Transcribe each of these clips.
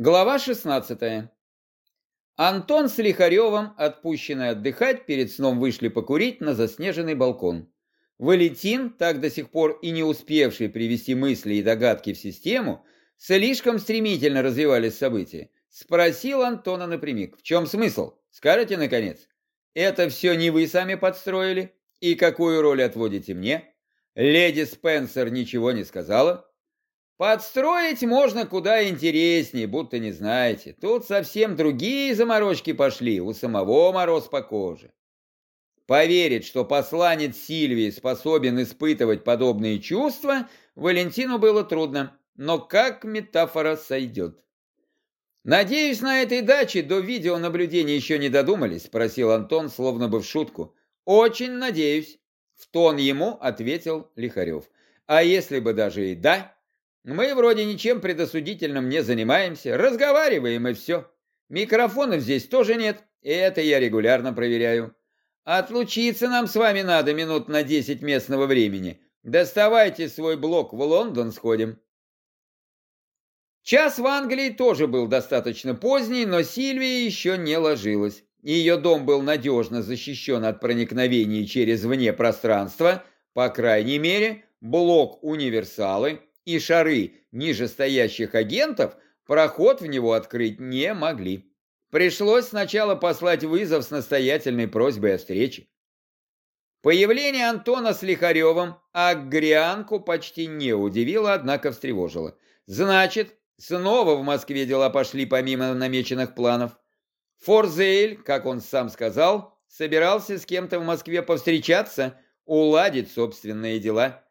Глава 16. Антон с Лихаревым, отпущенные отдыхать, перед сном вышли покурить на заснеженный балкон. Валентин, так до сих пор и не успевший привести мысли и догадки в систему, слишком стремительно развивались события, спросил Антона напрямик, в чем смысл? Скажите, наконец, это все не вы сами подстроили? И какую роль отводите мне? Леди Спенсер ничего не сказала? Подстроить можно куда интереснее, будто не знаете. Тут совсем другие заморочки пошли, у самого мороз по коже. Поверить, что посланец Сильвии способен испытывать подобные чувства, Валентину было трудно, но как метафора сойдет. «Надеюсь, на этой даче до видеонаблюдения еще не додумались?» – спросил Антон, словно бы в шутку. «Очень надеюсь», – в тон ему ответил Лихарев. «А если бы даже и да?» Мы вроде ничем предосудительным не занимаемся, разговариваем и все. Микрофонов здесь тоже нет, и это я регулярно проверяю. Отлучиться нам с вами надо минут на 10 местного времени. Доставайте свой блок, в Лондон сходим. Час в Англии тоже был достаточно поздний, но Сильвия еще не ложилась. Ее дом был надежно защищен от проникновений через вне пространства, по крайней мере, блок универсалы, и шары нижестоящих агентов проход в него открыть не могли. Пришлось сначала послать вызов с настоятельной просьбой о встрече. Появление Антона с Лихаревым Агрианку почти не удивило, однако встревожило. Значит, снова в Москве дела пошли помимо намеченных планов. Форзейль, как он сам сказал, собирался с кем-то в Москве повстречаться, уладить собственные дела.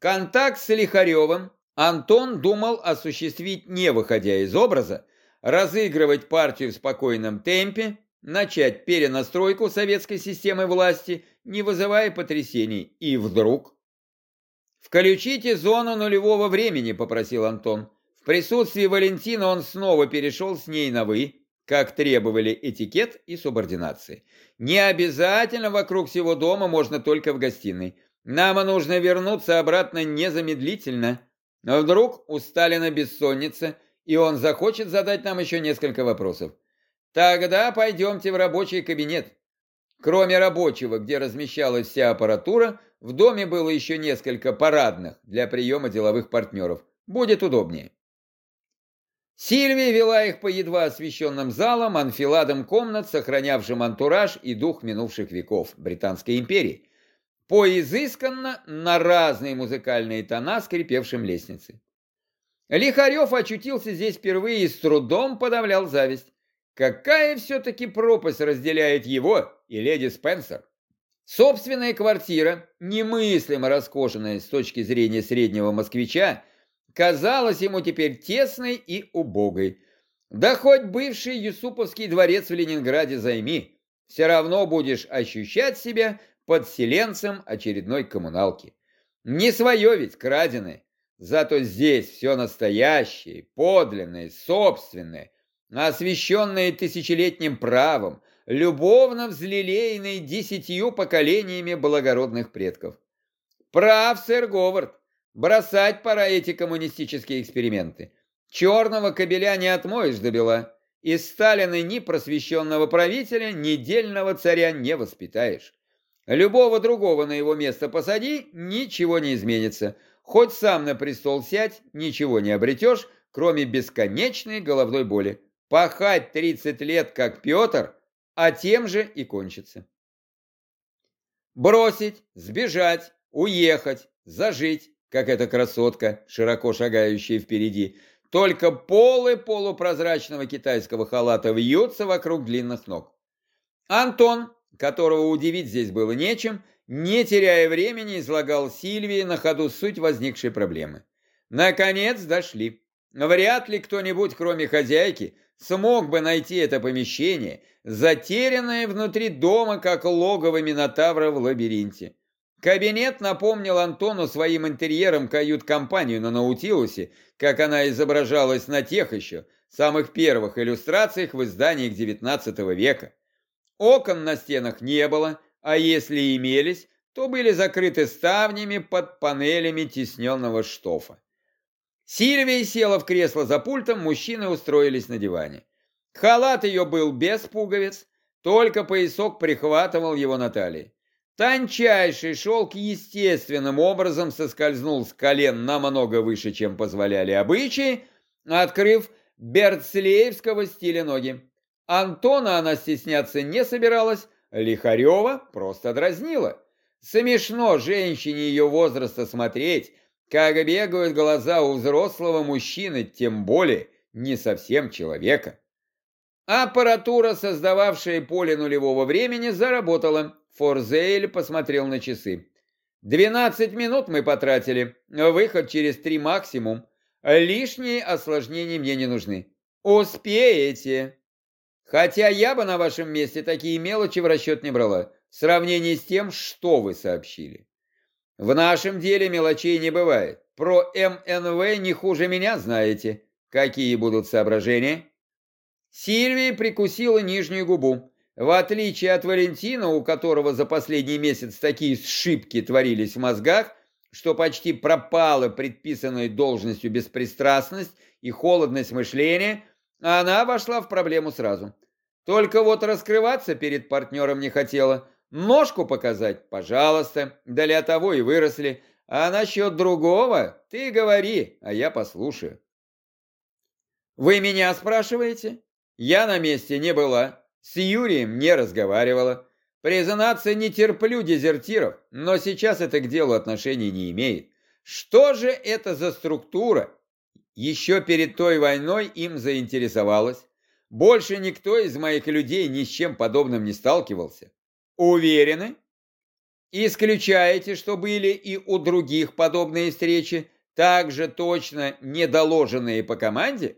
Контакт с Лихаревым Антон думал осуществить не выходя из образа, разыгрывать партию в спокойном темпе, начать перенастройку советской системы власти, не вызывая потрясений. И вдруг... «Включите зону нулевого времени», — попросил Антон. В присутствии Валентина он снова перешел с ней на «вы», как требовали этикет и субординации. Не обязательно вокруг всего дома, можно только в гостиной. Нам нужно вернуться обратно незамедлительно. Но вдруг у Сталина бессонница, и он захочет задать нам еще несколько вопросов. Тогда пойдемте в рабочий кабинет. Кроме рабочего, где размещалась вся аппаратура, в доме было еще несколько парадных для приема деловых партнеров. Будет удобнее. Сильвия вела их по едва освещенным залам, анфиладам комнат, сохранявшим антураж и дух минувших веков Британской империи по изысканно на разные музыкальные тона скрипевшим лестницы. Лихарев очутился здесь впервые и с трудом подавлял зависть. Какая все-таки пропасть разделяет его и леди Спенсер? Собственная квартира, немыслимо роскошенная с точки зрения среднего москвича, казалась ему теперь тесной и убогой. Да хоть бывший Юсуповский дворец в Ленинграде займи, все равно будешь ощущать себя подселенцем очередной коммуналки. Не свое ведь, краденое. Зато здесь все настоящее, подлинное, собственное, освященное тысячелетним правом, любовно взлелеянное десятью поколениями благородных предков. Прав, сэр Говард, бросать пора эти коммунистические эксперименты. Черного кобеля не отмоешь до бела, из Сталина ни просвещенного правителя, ни дельного царя не воспитаешь. Любого другого на его место посади, ничего не изменится. Хоть сам на престол сядь, ничего не обретешь, кроме бесконечной головной боли. Пахать 30 лет, как Петр, а тем же и кончится. Бросить, сбежать, уехать, зажить, как эта красотка, широко шагающая впереди. Только полы полупрозрачного китайского халата вьются вокруг длинных ног. Антон которого удивить здесь было нечем, не теряя времени, излагал Сильвии на ходу суть возникшей проблемы. Наконец дошли. Вряд ли кто-нибудь, кроме хозяйки, смог бы найти это помещение, затерянное внутри дома, как логово Минотавра в лабиринте. Кабинет напомнил Антону своим интерьером кают-компанию на Наутилусе, как она изображалась на тех еще, самых первых иллюстрациях в изданиях XIX века. Окон на стенах не было, а если имелись, то были закрыты ставнями под панелями тесненного штофа. Сильвия села в кресло за пультом, мужчины устроились на диване. Халат ее был без пуговиц, только поясок прихватывал его на талии. Тончайший шелк естественным образом соскользнул с колен намного выше, чем позволяли обычаи, открыв берцлеевского стиля ноги. Антона она стесняться не собиралась, Лихарева просто дразнила. Смешно женщине ее возраста смотреть, как бегают глаза у взрослого мужчины, тем более не совсем человека. Аппаратура, создававшая поле нулевого времени, заработала. Форзейль посмотрел на часы. «Двенадцать минут мы потратили. Выход через три максимум. Лишние осложнения мне не нужны. Успеете!» Хотя я бы на вашем месте такие мелочи в расчет не брала, в сравнении с тем, что вы сообщили. В нашем деле мелочей не бывает. Про МНВ не хуже меня знаете. Какие будут соображения? Сильвия прикусила нижнюю губу. В отличие от Валентина, у которого за последний месяц такие сшибки творились в мозгах, что почти пропала предписанной должностью беспристрастность и холодность мышления, она вошла в проблему сразу. Только вот раскрываться перед партнером не хотела – Ножку показать? Пожалуйста. Для того и выросли. А насчет другого ты говори, а я послушаю. Вы меня спрашиваете? Я на месте не была. С Юрием не разговаривала. Признаться, не терплю дезертиров, но сейчас это к делу отношения не имеет. Что же это за структура? Еще перед той войной им заинтересовалась. Больше никто из моих людей ни с чем подобным не сталкивался. Уверены? Исключаете, что были и у других подобные встречи, также точно недоложенные по команде?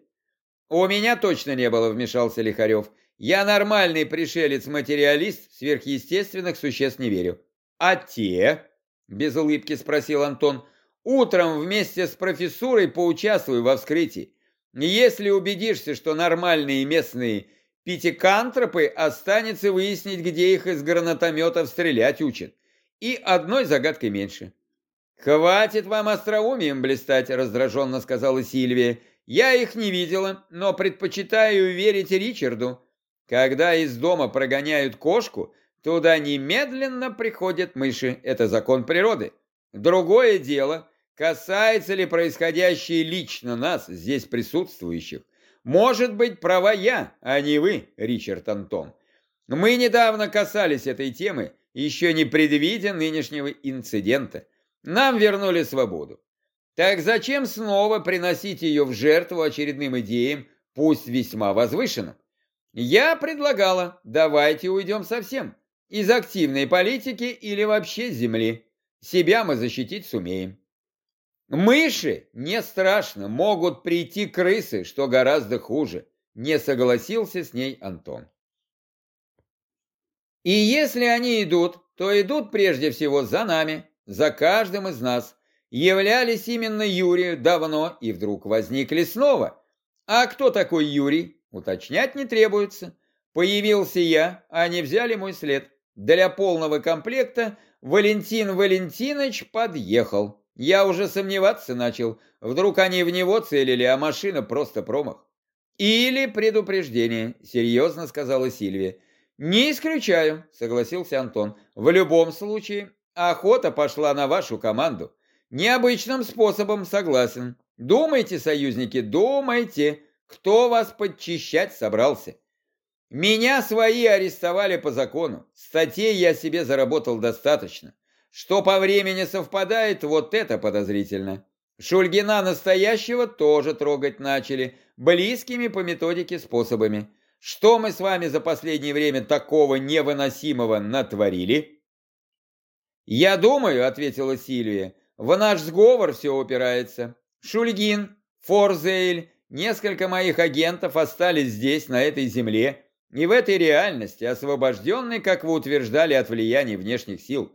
У меня точно не было, вмешался Лихарев. Я нормальный пришелец-материалист, сверхъестественных существ не верю. А те? Без улыбки спросил Антон. Утром вместе с профессурой поучаствую во вскрытии. Если убедишься, что нормальные местные Пятикантропы останется выяснить, где их из гранатометов стрелять учат. И одной загадкой меньше. «Хватит вам остроумием блистать», — раздраженно сказала Сильвия. «Я их не видела, но предпочитаю верить Ричарду. Когда из дома прогоняют кошку, туда немедленно приходят мыши. Это закон природы. Другое дело, касается ли происходящее лично нас, здесь присутствующих. Может быть, права я, а не вы, Ричард Антон. Мы недавно касались этой темы, еще не предвидя нынешнего инцидента. Нам вернули свободу. Так зачем снова приносить ее в жертву очередным идеям, пусть весьма возвышенным? Я предлагала, давайте уйдем совсем. Из активной политики или вообще земли. Себя мы защитить сумеем. Мыши не страшно, могут прийти крысы, что гораздо хуже, не согласился с ней Антон. И если они идут, то идут прежде всего за нами, за каждым из нас. Являлись именно Юрию давно и вдруг возникли снова. А кто такой Юрий? Уточнять не требуется. Появился я, а они взяли мой след. Для полного комплекта Валентин Валентинович подъехал. Я уже сомневаться начал. Вдруг они в него целили, а машина просто промах. Или предупреждение, серьезно сказала Сильвия. Не исключаю, согласился Антон. В любом случае, охота пошла на вашу команду. Необычным способом согласен. Думайте, союзники, думайте, кто вас подчищать собрался. Меня свои арестовали по закону. Статей я себе заработал достаточно. Что по времени совпадает, вот это подозрительно. Шульгина настоящего тоже трогать начали, близкими по методике способами. Что мы с вами за последнее время такого невыносимого натворили? Я думаю, ответила Сильвия, в наш сговор все упирается. Шульгин, Форзейль, несколько моих агентов остались здесь, на этой земле, и в этой реальности, освобожденной, как вы утверждали, от влияния внешних сил.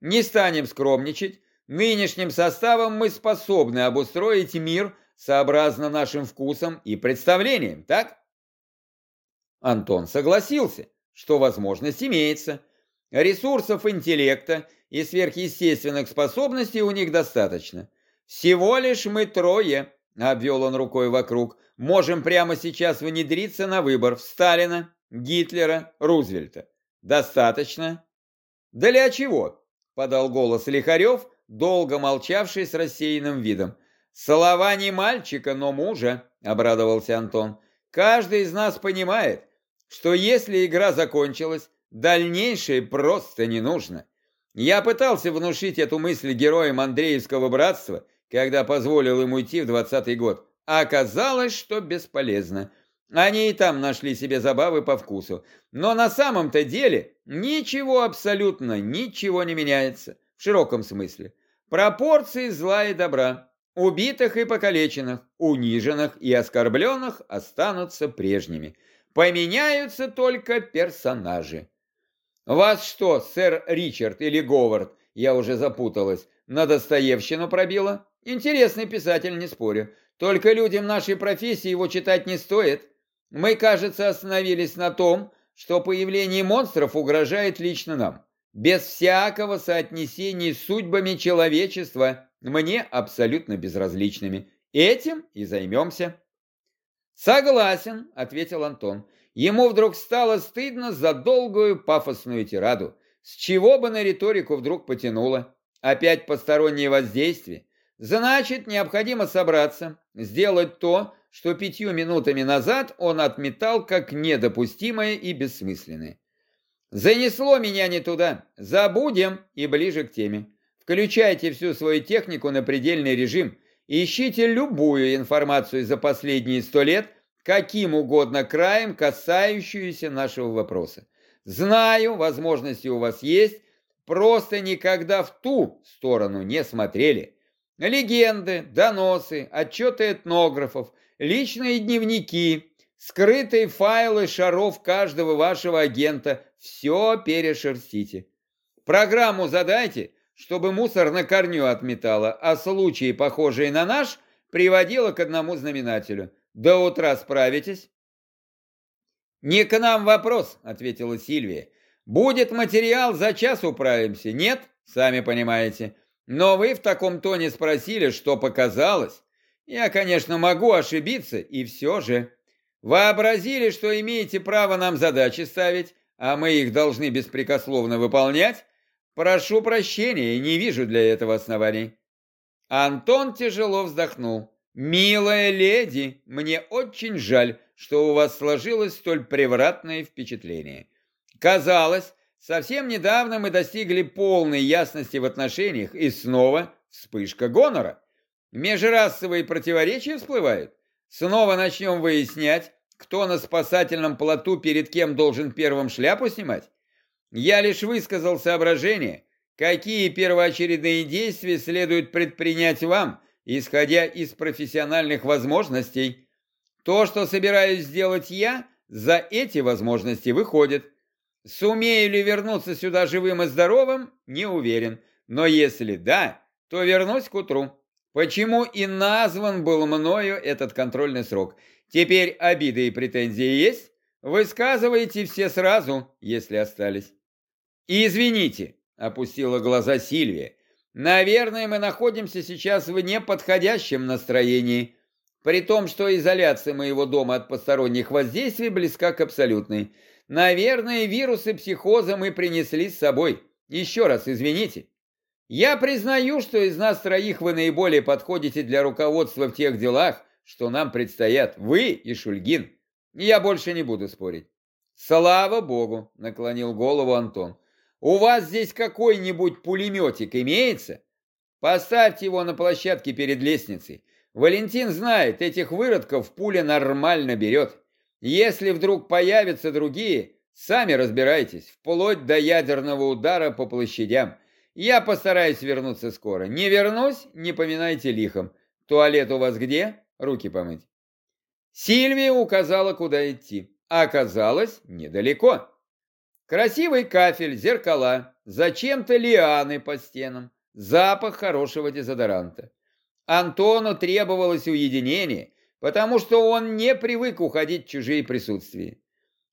Не станем скромничать, нынешним составом мы способны обустроить мир сообразно нашим вкусам и представлениям, так? Антон согласился, что возможность имеется. Ресурсов интеллекта и сверхъестественных способностей у них достаточно. Всего лишь мы трое. обвел он рукой вокруг, можем прямо сейчас внедриться на выбор в Сталина, Гитлера, Рузвельта. Достаточно? Для чего? Подал голос Лихарев, долго молчавший с рассеянным видом. Слова не мальчика, но мужа, обрадовался Антон. Каждый из нас понимает, что если игра закончилась, дальнейшее просто не нужно. Я пытался внушить эту мысль героям Андреевского братства, когда позволил им уйти в двадцатый год. А оказалось, что бесполезно. Они и там нашли себе забавы по вкусу. Но на самом-то деле ничего абсолютно, ничего не меняется. В широком смысле. Пропорции зла и добра. Убитых и покалеченных, униженных и оскорбленных останутся прежними. Поменяются только персонажи. Вас что, сэр Ричард или Говард, я уже запуталась, на Достоевщину пробила? Интересный писатель, не спорю. Только людям нашей профессии его читать не стоит. Мы, кажется, остановились на том, что появление монстров угрожает лично нам. Без всякого соотнесения с судьбами человечества, мне абсолютно безразличными. Этим и займемся. Согласен, ответил Антон. Ему вдруг стало стыдно за долгую пафосную тираду. С чего бы на риторику вдруг потянуло? Опять постороннее воздействие? Значит, необходимо собраться, сделать то, что пятью минутами назад он отметал как недопустимое и бессмысленное. Занесло меня не туда. Забудем и ближе к теме. Включайте всю свою технику на предельный режим. Ищите любую информацию за последние сто лет, каким угодно краем, касающуюся нашего вопроса. Знаю, возможности у вас есть, просто никогда в ту сторону не смотрели. Легенды, доносы, отчеты этнографов, личные дневники, скрытые файлы шаров каждого вашего агента. Все перешерстите. Программу задайте, чтобы мусор на корню отметала, а случаи, похожие на наш, приводила к одному знаменателю. До утра справитесь? «Не к нам вопрос», — ответила Сильвия. «Будет материал, за час управимся. Нет? Сами понимаете. Но вы в таком тоне спросили, что показалось. Я, конечно, могу ошибиться, и все же. Вообразили, что имеете право нам задачи ставить, а мы их должны беспрекословно выполнять? Прошу прощения, не вижу для этого оснований. Антон тяжело вздохнул. «Милая леди, мне очень жаль, что у вас сложилось столь превратное впечатление. Казалось, Совсем недавно мы достигли полной ясности в отношениях, и снова вспышка гонора. Межрасовые противоречия всплывают. Снова начнем выяснять, кто на спасательном плоту перед кем должен первым шляпу снимать. Я лишь высказал соображение, какие первоочередные действия следует предпринять вам, исходя из профессиональных возможностей. То, что собираюсь сделать я, за эти возможности выходит – Сумею ли вернуться сюда живым и здоровым, не уверен. Но если да, то вернусь к утру. Почему и назван был мною этот контрольный срок? Теперь обиды и претензии есть? Высказывайте все сразу, если остались. И извините, опустила глаза Сильвия. Наверное, мы находимся сейчас в неподходящем настроении, при том, что изоляция моего дома от посторонних воздействий близка к абсолютной. Наверное, вирусы психоза мы принесли с собой. Еще раз извините. Я признаю, что из нас троих вы наиболее подходите для руководства в тех делах, что нам предстоят. Вы и Шульгин. Я больше не буду спорить. Слава богу, наклонил голову Антон. У вас здесь какой-нибудь пулеметик имеется? Поставьте его на площадке перед лестницей. Валентин знает, этих выродков пуля нормально берет. Если вдруг появятся другие, сами разбирайтесь, вплоть до ядерного удара по площадям. Я постараюсь вернуться скоро. Не вернусь, не поминайте лихом. Туалет у вас где? Руки помыть. Сильвия указала, куда идти. Оказалось, недалеко. Красивый кафель, зеркала, зачем-то лианы по стенам, запах хорошего дезодоранта. Антону требовалось уединение, потому что он не привык уходить в чужие присутствия.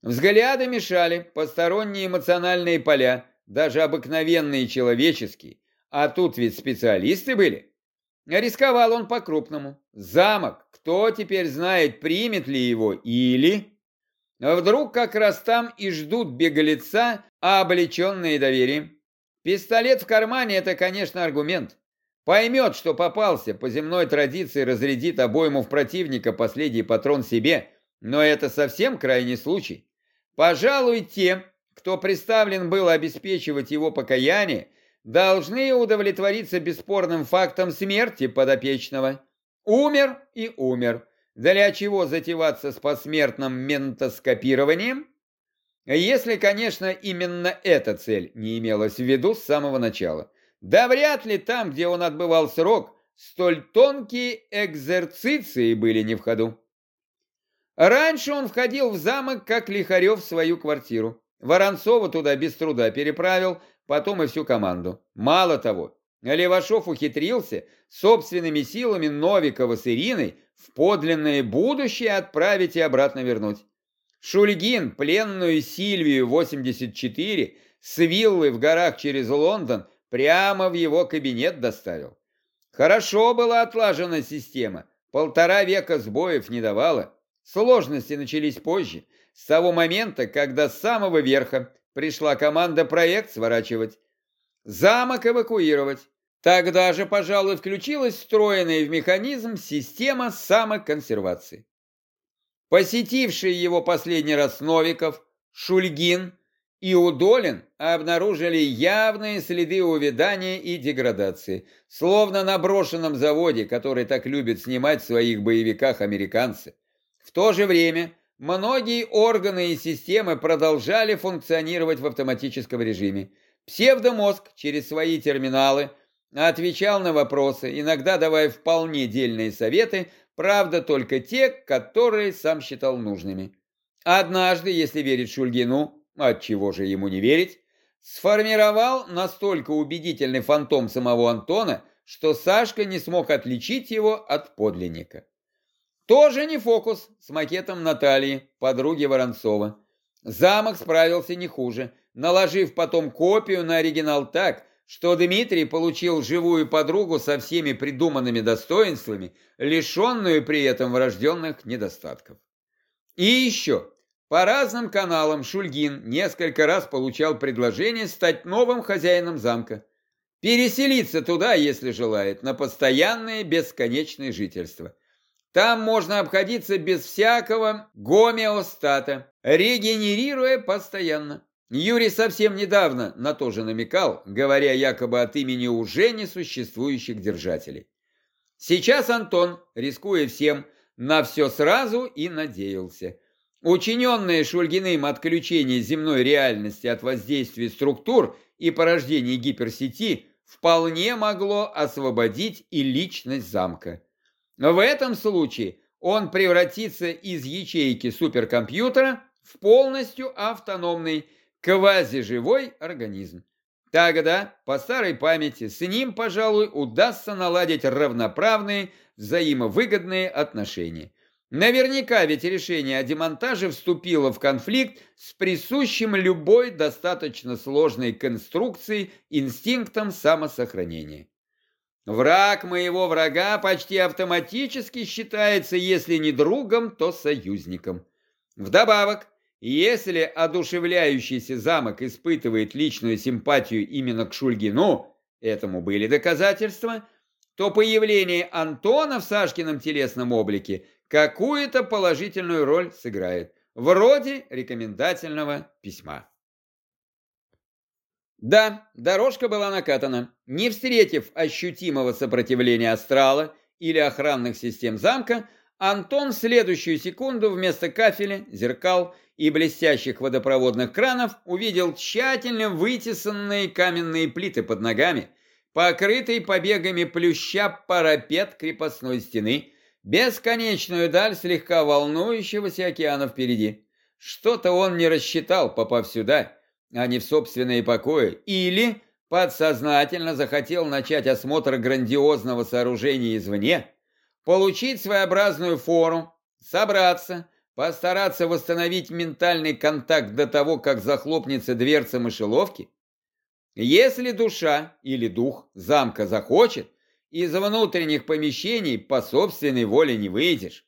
Взгляды мешали, посторонние эмоциональные поля, даже обыкновенные человеческие, а тут ведь специалисты были. Рисковал он по-крупному. Замок, кто теперь знает, примет ли его или... Вдруг как раз там и ждут беглеца, а облеченные доверием. Пистолет в кармане – это, конечно, аргумент. Поймет, что попался, по земной традиции разрядит обойму в противника последний патрон себе, но это совсем крайний случай. Пожалуй, те, кто представлен был обеспечивать его покаяние, должны удовлетвориться бесспорным фактом смерти подопечного. Умер и умер. Для чего затеваться с посмертным ментоскопированием? Если, конечно, именно эта цель не имелась в виду с самого начала. Да вряд ли там, где он отбывал срок, столь тонкие экзерциции были не в ходу. Раньше он входил в замок, как Лихарев в свою квартиру. Воронцова туда без труда переправил, потом и всю команду. Мало того, Левашов ухитрился собственными силами Новикова с Ириной в подлинное будущее отправить и обратно вернуть. Шульгин пленную Сильвию 84 с виллы в горах через Лондон прямо в его кабинет доставил. Хорошо была отлажена система, полтора века сбоев не давала. Сложности начались позже, с того момента, когда с самого верха пришла команда проект сворачивать, замок эвакуировать. Тогда же, пожалуй, включилась встроенная в механизм система самоконсервации. Посетившие его последний раз Новиков, Шульгин и Удолин обнаружили явные следы увядания и деградации, словно на брошенном заводе, который так любят снимать в своих боевиках американцы. В то же время многие органы и системы продолжали функционировать в автоматическом режиме. Псевдомозг через свои терминалы отвечал на вопросы, иногда давая вполне дельные советы Правда, только те, которые сам считал нужными. Однажды, если верить Шульгину, от чего же ему не верить, сформировал настолько убедительный фантом самого Антона, что Сашка не смог отличить его от подлинника. Тоже не фокус с макетом Натальи, подруги Воронцова. Замок справился не хуже, наложив потом копию на оригинал так, что Дмитрий получил живую подругу со всеми придуманными достоинствами, лишенную при этом врожденных недостатков. И еще, по разным каналам Шульгин несколько раз получал предложение стать новым хозяином замка, переселиться туда, если желает, на постоянное бесконечное жительство. Там можно обходиться без всякого гомеостата, регенерируя постоянно. Юрий совсем недавно на то же намекал, говоря якобы от имени уже несуществующих держателей. Сейчас Антон, рискуя всем, на все сразу и надеялся. Учиненное Шульгиным отключение земной реальности от воздействия структур и порождения гиперсети вполне могло освободить и личность замка. В этом случае он превратится из ячейки суперкомпьютера в полностью автономный квазиживой организм. Тогда, по старой памяти, с ним, пожалуй, удастся наладить равноправные, взаимовыгодные отношения. Наверняка ведь решение о демонтаже вступило в конфликт с присущим любой достаточно сложной конструкцией инстинктом самосохранения. Враг моего врага почти автоматически считается, если не другом, то союзником. Вдобавок, если одушевляющийся замок испытывает личную симпатию именно к Шульгину, этому были доказательства, то появление Антона в Сашкином телесном облике какую-то положительную роль сыграет, вроде рекомендательного письма. Да, дорожка была накатана. Не встретив ощутимого сопротивления астрала или охранных систем замка, Антон в следующую секунду вместо кафеля, зеркал и блестящих водопроводных кранов увидел тщательно вытесанные каменные плиты под ногами, покрытый побегами плюща парапет крепостной стены, бесконечную даль слегка волнующегося океана впереди. Что-то он не рассчитал, попав сюда, а не в собственные покои, или подсознательно захотел начать осмотр грандиозного сооружения извне, получить своеобразную фору, собраться, Постараться восстановить ментальный контакт до того, как захлопнется дверца мышеловки? Если душа или дух замка захочет, из внутренних помещений по собственной воле не выйдешь.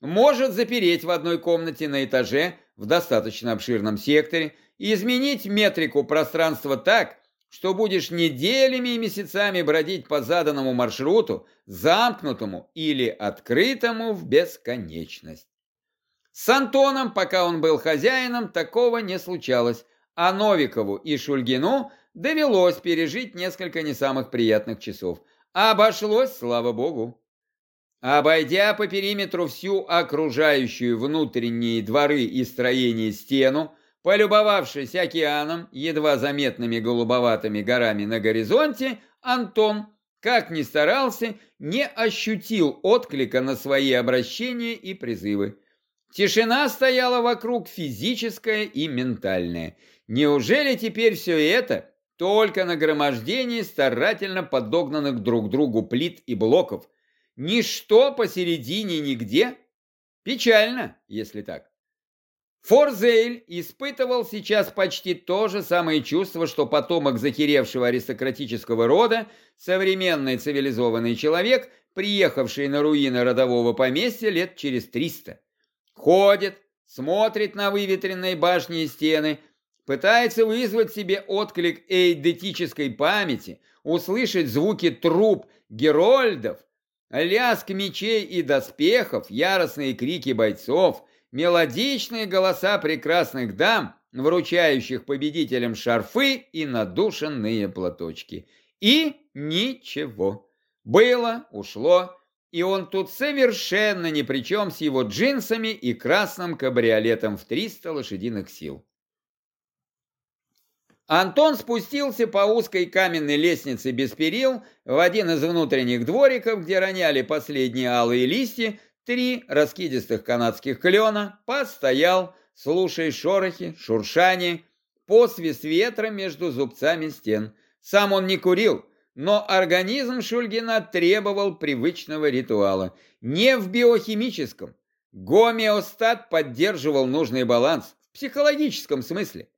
Может запереть в одной комнате на этаже в достаточно обширном секторе изменить метрику пространства так, что будешь неделями и месяцами бродить по заданному маршруту, замкнутому или открытому в бесконечность. С Антоном, пока он был хозяином, такого не случалось, а Новикову и Шульгину довелось пережить несколько не самых приятных часов. Обошлось, слава богу. Обойдя по периметру всю окружающую внутренние дворы и строения стену, полюбовавшись океаном, едва заметными голубоватыми горами на горизонте, Антон, как ни старался, не ощутил отклика на свои обращения и призывы. Тишина стояла вокруг физическая и ментальная. Неужели теперь все это только нагромождение старательно подогнанных друг другу плит и блоков – Ничто посередине нигде? Печально, если так. Форзейль испытывал сейчас почти то же самое чувство, что потомок захеревшего аристократического рода, современный цивилизованный человек, приехавший на руины родового поместья лет через триста. Ходит, смотрит на выветренные башни и стены, пытается вызвать себе отклик эйдетической памяти, услышать звуки труб, герольдов, Лязг мечей и доспехов, яростные крики бойцов, мелодичные голоса прекрасных дам, вручающих победителям шарфы и надушенные платочки. И ничего. Было, ушло, и он тут совершенно ни при чем с его джинсами и красным кабриолетом в 300 лошадиных сил. Антон спустился по узкой каменной лестнице без перил в один из внутренних двориков, где роняли последние алые листья, три раскидистых канадских клена, постоял, слушая шорохи, шуршание, посвист ветра между зубцами стен. Сам он не курил, но организм Шульгина требовал привычного ритуала. Не в биохимическом. Гомеостат поддерживал нужный баланс в психологическом смысле.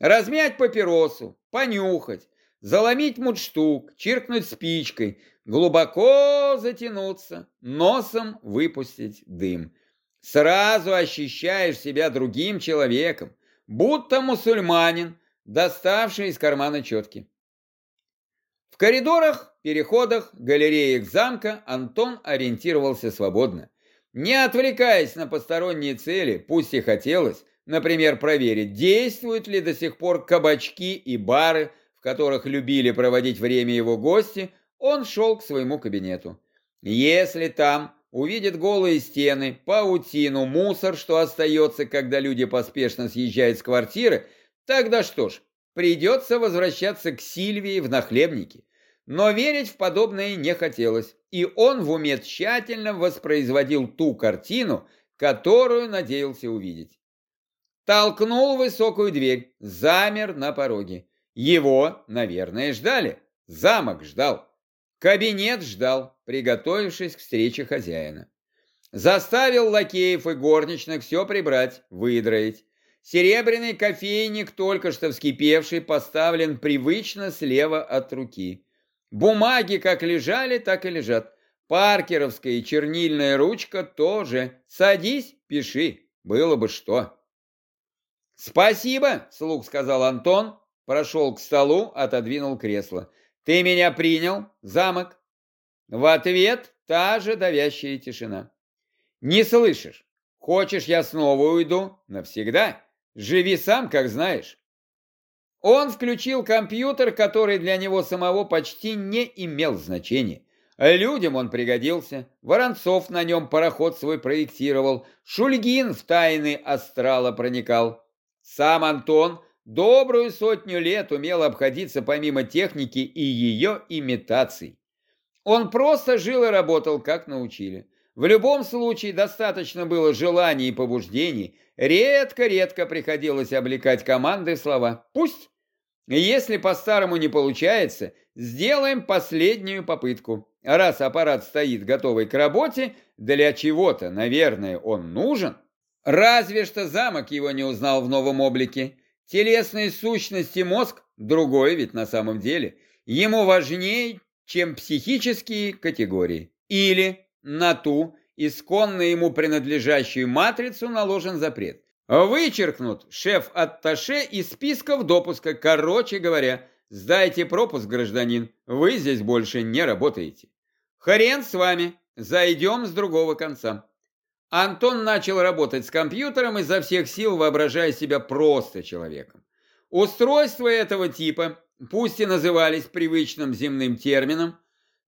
Размять папиросу, понюхать, заломить мундштук, чиркнуть спичкой, глубоко затянуться, носом выпустить дым. Сразу ощущаешь себя другим человеком, будто мусульманин, доставший из кармана четки. В коридорах, переходах, галереях замка Антон ориентировался свободно. Не отвлекаясь на посторонние цели, пусть и хотелось, Например, проверить, действуют ли до сих пор кабачки и бары, в которых любили проводить время его гости, он шел к своему кабинету. Если там увидит голые стены, паутину, мусор, что остается, когда люди поспешно съезжают с квартиры, тогда что ж, придется возвращаться к Сильвии в нахлебнике. Но верить в подобное не хотелось, и он в уме тщательно воспроизводил ту картину, которую надеялся увидеть. Толкнул высокую дверь, замер на пороге. Его, наверное, ждали. Замок ждал. Кабинет ждал, приготовившись к встрече хозяина. Заставил лакеев и горничных все прибрать, выдроить. Серебряный кофейник, только что вскипевший, поставлен привычно слева от руки. Бумаги как лежали, так и лежат. Паркеровская чернильная ручка тоже. Садись, пиши, было бы что. «Спасибо!» — слух сказал Антон, прошел к столу, отодвинул кресло. «Ты меня принял, замок?» В ответ та же давящая тишина. «Не слышишь? Хочешь, я снова уйду? Навсегда? Живи сам, как знаешь». Он включил компьютер, который для него самого почти не имел значения. Людям он пригодился, Воронцов на нем пароход свой проектировал, Шульгин в тайны астрала проникал. Сам Антон добрую сотню лет умел обходиться помимо техники и ее имитаций. Он просто жил и работал, как научили. В любом случае достаточно было желаний и побуждений, редко-редко приходилось облекать команды в слова «пусть». Если по-старому не получается, сделаем последнюю попытку. Раз аппарат стоит готовый к работе, для чего-то, наверное, он нужен – Разве что замок его не узнал в новом облике. Телесные сущности мозг – другой ведь на самом деле. Ему важнее чем психические категории. Или на ту, исконно ему принадлежащую матрицу наложен запрет. Вычеркнут шеф-атташе из списков допуска. Короче говоря, сдайте пропуск, гражданин, вы здесь больше не работаете. Хрен с вами, зайдем с другого конца. Антон начал работать с компьютером изо всех сил, воображая себя просто человеком. Устройства этого типа, пусть и назывались привычным земным термином,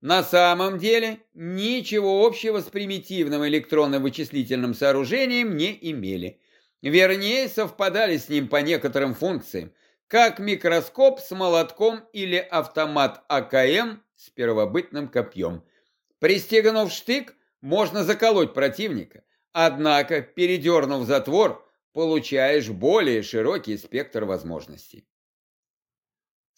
на самом деле ничего общего с примитивным электронно-вычислительным сооружением не имели – Вернее, совпадали с ним по некоторым функциям, как микроскоп с молотком или автомат АКМ с первобытным копьем. Пристегнув штык, можно заколоть противника, однако, передернув затвор, получаешь более широкий спектр возможностей.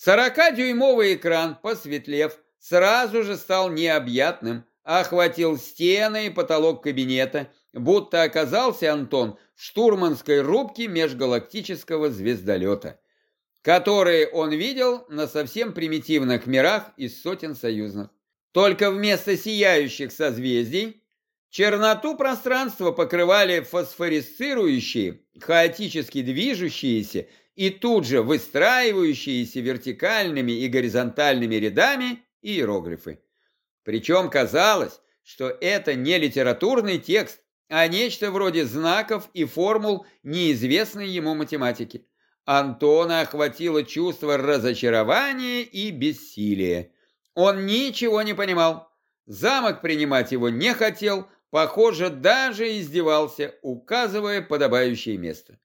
40-дюймовый экран, посветлев, сразу же стал необъятным, охватил стены и потолок кабинета, будто оказался Антон в штурманской рубке межгалактического звездолета, которые он видел на совсем примитивных мирах из сотен союзных. Только вместо сияющих созвездий черноту пространства покрывали фосфорисцирующие, хаотически движущиеся и тут же выстраивающиеся вертикальными и горизонтальными рядами иероглифы. Причем казалось, что это не литературный текст, а нечто вроде знаков и формул неизвестной ему математики. Антона охватило чувство разочарования и бессилия. Он ничего не понимал. Замок принимать его не хотел, похоже, даже издевался, указывая подобающее место.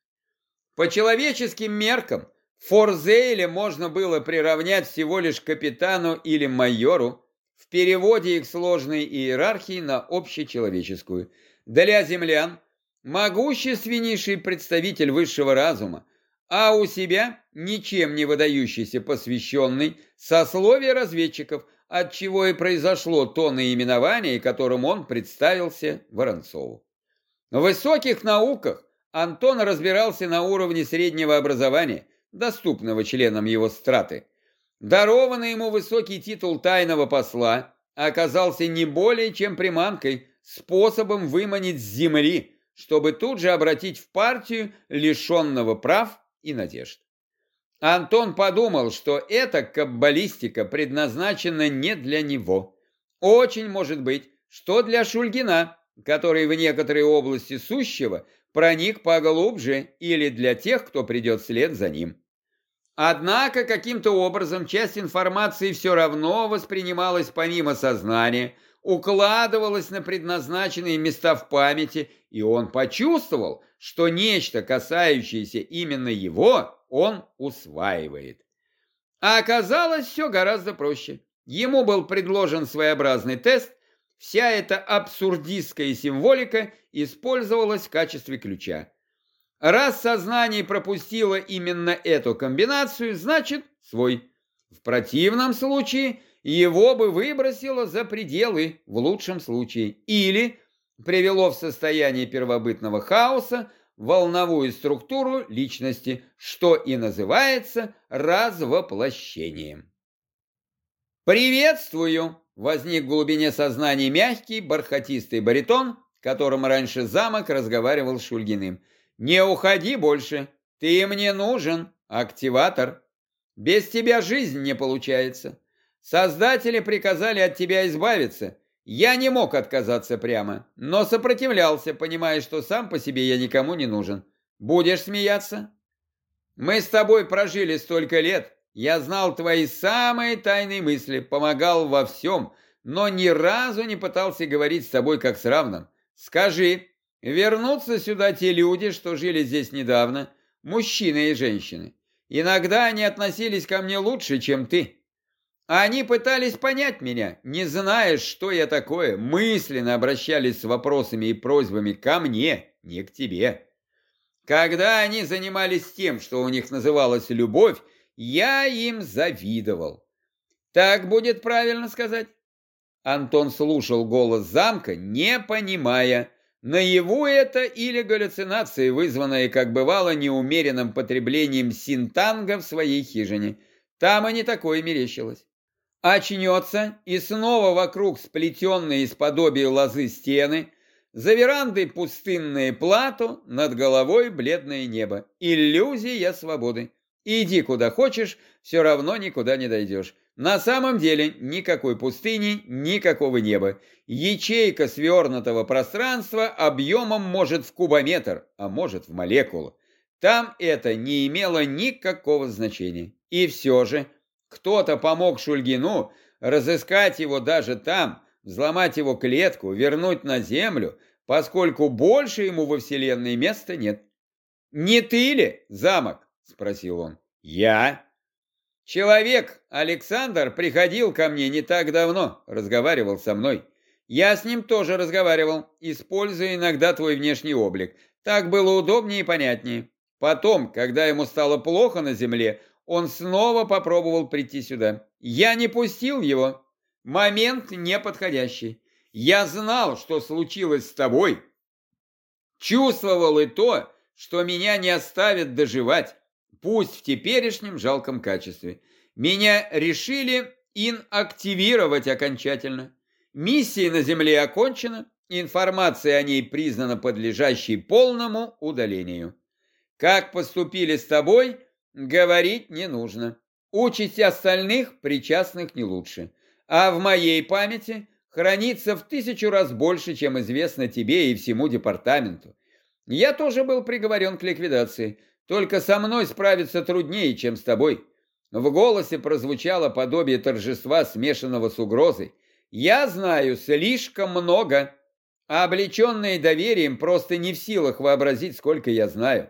По человеческим меркам Форзейле можно было приравнять всего лишь капитану или майору, в переводе их сложной иерархии на общечеловеческую. Для землян могущественнейший представитель высшего разума, а у себя ничем не выдающийся посвященный сословие разведчиков, от чего и произошло то наименование, которым он представился Воронцову. В высоких науках Антон разбирался на уровне среднего образования, доступного членам его страты. Дарованный ему высокий титул тайного посла оказался не более чем приманкой, способом выманить с земли, чтобы тут же обратить в партию лишенного прав и надежд. Антон подумал, что эта каббалистика предназначена не для него. Очень может быть, что для Шульгина, который в некоторые области сущего проник поглубже, или для тех, кто придет вслед за ним. Однако каким-то образом часть информации все равно воспринималась помимо сознания, укладывалась на предназначенные места в памяти, и он почувствовал, что нечто, касающееся именно его, он усваивает. А оказалось все гораздо проще. Ему был предложен своеобразный тест, вся эта абсурдистская символика использовалась в качестве ключа. Раз сознание пропустило именно эту комбинацию, значит свой. В противном случае его бы выбросило за пределы, в лучшем случае, или привело в состояние первобытного хаоса волновую структуру личности, что и называется развоплощением. «Приветствую!» – возник в глубине сознания мягкий, бархатистый баритон, которым раньше замок разговаривал с Шульгиным – не уходи больше, ты мне нужен, активатор. Без тебя жизнь не получается. Создатели приказали от тебя избавиться. Я не мог отказаться прямо, но сопротивлялся, понимая, что сам по себе я никому не нужен. Будешь смеяться? Мы с тобой прожили столько лет. Я знал твои самые тайные мысли, помогал во всем, но ни разу не пытался говорить с тобой как с равным. Скажи, Вернутся сюда те люди, что жили здесь недавно, мужчины и женщины. Иногда они относились ко мне лучше, чем ты. Они пытались понять меня, не зная, что я такое, мысленно обращались с вопросами и просьбами ко мне, не к тебе. Когда они занимались тем, что у них называлось любовь, я им завидовал. Так будет правильно сказать? Антон слушал голос замка, не понимая, Наяву это или галлюцинации, вызванные, как бывало, неумеренным потреблением синтанга в своей хижине. Там и не такое мерещилось. Очнется, и снова вокруг сплетенные из подобия лозы стены, за верандой пустынное плато, над головой бледное небо. Иллюзия свободы. Иди куда хочешь, все равно никуда не дойдешь. На самом деле никакой пустыни, никакого неба. Ячейка свернутого пространства объемом может в кубометр, а может в молекулу. Там это не имело никакого значения. И все же кто-то помог Шульгину разыскать его даже там, взломать его клетку, вернуть на землю, поскольку больше ему во Вселенной места нет. «Не ты ли, замок?» – спросил он. «Я?» Человек, Александр, приходил ко мне не так давно, разговаривал со мной. Я с ним тоже разговаривал, используя иногда твой внешний облик. Так было удобнее и понятнее. Потом, когда ему стало плохо на земле, он снова попробовал прийти сюда. Я не пустил его. Момент неподходящий. Я знал, что случилось с тобой. Чувствовал и то, что меня не оставят доживать пусть в теперешнем жалком качестве. Меня решили инактивировать окончательно. Миссия на Земле окончена, информация о ней признана подлежащей полному удалению. Как поступили с тобой, говорить не нужно. Участь остальных причастных не лучше. А в моей памяти хранится в тысячу раз больше, чем известно тебе и всему департаменту. Я тоже был приговорен к ликвидации, только со мной справиться труднее, чем с тобой. В голосе прозвучало подобие торжества, смешанного с угрозой. Я знаю слишком много. А облеченные доверием просто не в силах вообразить, сколько я знаю.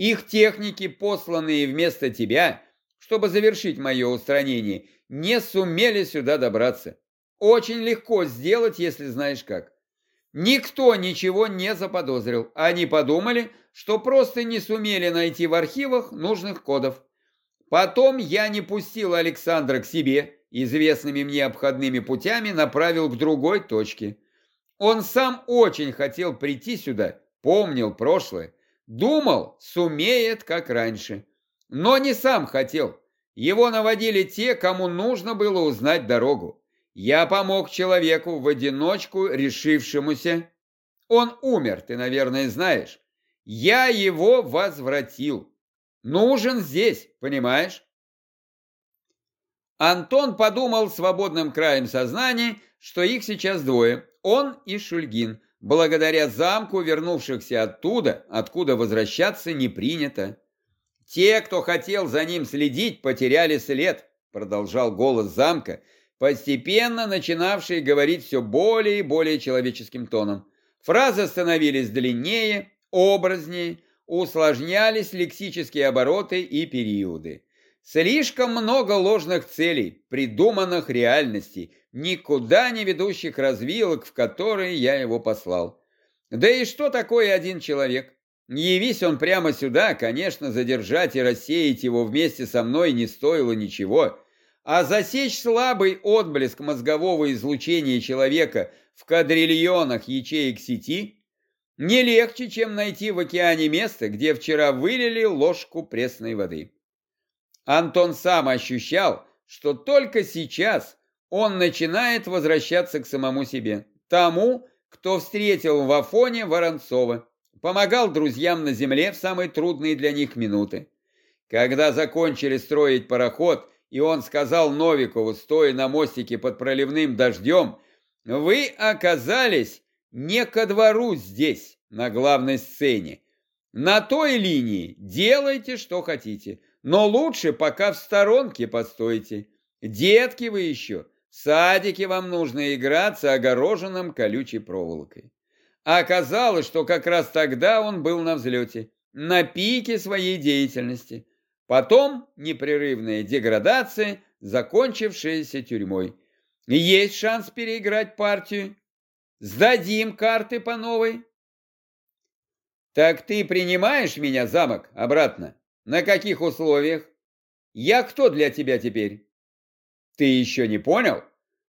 Их техники, посланные вместо тебя, чтобы завершить мое устранение, не сумели сюда добраться. Очень легко сделать, если знаешь как. Никто ничего не заподозрил. Они подумали, что просто не сумели найти в архивах нужных кодов. Потом я не пустил Александра к себе, известными мне обходными путями направил к другой точке. Он сам очень хотел прийти сюда, помнил прошлое, думал, сумеет, как раньше. Но не сам хотел. Его наводили те, кому нужно было узнать дорогу. Я помог человеку в одиночку, решившемуся. Он умер, ты, наверное, знаешь. Я его возвратил. Нужен здесь, понимаешь? Антон подумал свободным краем сознания, что их сейчас двое, он и Шульгин, благодаря замку, вернувшихся оттуда, откуда возвращаться не принято. Те, кто хотел за ним следить, потеряли след, продолжал голос замка, постепенно начинавший говорить все более и более человеческим тоном. Фразы становились длиннее, образнее, усложнялись лексические обороты и периоды. Слишком много ложных целей, придуманных реальностей, никуда не ведущих развилок, в которые я его послал. Да и что такое один человек? Явись он прямо сюда, конечно, задержать и рассеять его вместе со мной не стоило ничего, а засечь слабый отблеск мозгового излучения человека в кадриллионах ячеек сети – не легче, чем найти в океане место, где вчера вылили ложку пресной воды. Антон сам ощущал, что только сейчас он начинает возвращаться к самому себе, тому, кто встретил в Афоне Воронцова, помогал друзьям на земле в самые трудные для них минуты. Когда закончили строить пароход, и он сказал Новикову, стоя на мостике под проливным дождем, «Вы оказались не ко двору здесь, на главной сцене. На той линии делайте, что хотите, но лучше пока в сторонке постойте. Детки вы еще, в садике вам нужно играться огороженным колючей проволокой. оказалось, что как раз тогда он был на взлете, на пике своей деятельности. Потом непрерывная деградация, закончившаяся тюрьмой. Есть шанс переиграть партию, Сдадим карты по новой. Так ты принимаешь меня, замок, обратно? На каких условиях? Я кто для тебя теперь? Ты еще не понял?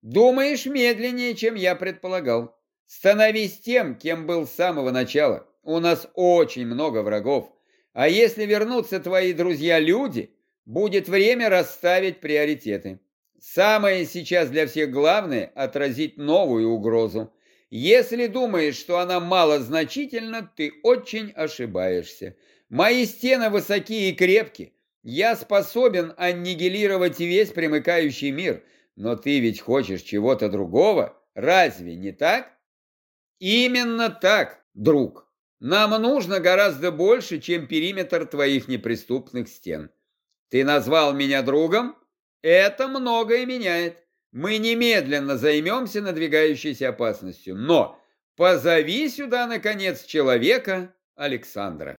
Думаешь медленнее, чем я предполагал. Становись тем, кем был с самого начала. У нас очень много врагов. А если вернутся твои друзья-люди, будет время расставить приоритеты. Самое сейчас для всех главное – отразить новую угрозу. Если думаешь, что она малозначительна, ты очень ошибаешься. Мои стены высокие и крепкие. Я способен аннигилировать весь примыкающий мир. Но ты ведь хочешь чего-то другого, разве не так? Именно так, друг. Нам нужно гораздо больше, чем периметр твоих неприступных стен. Ты назвал меня другом? Это многое меняет. Мы немедленно займемся надвигающейся опасностью. Но позови сюда, наконец, человека Александра.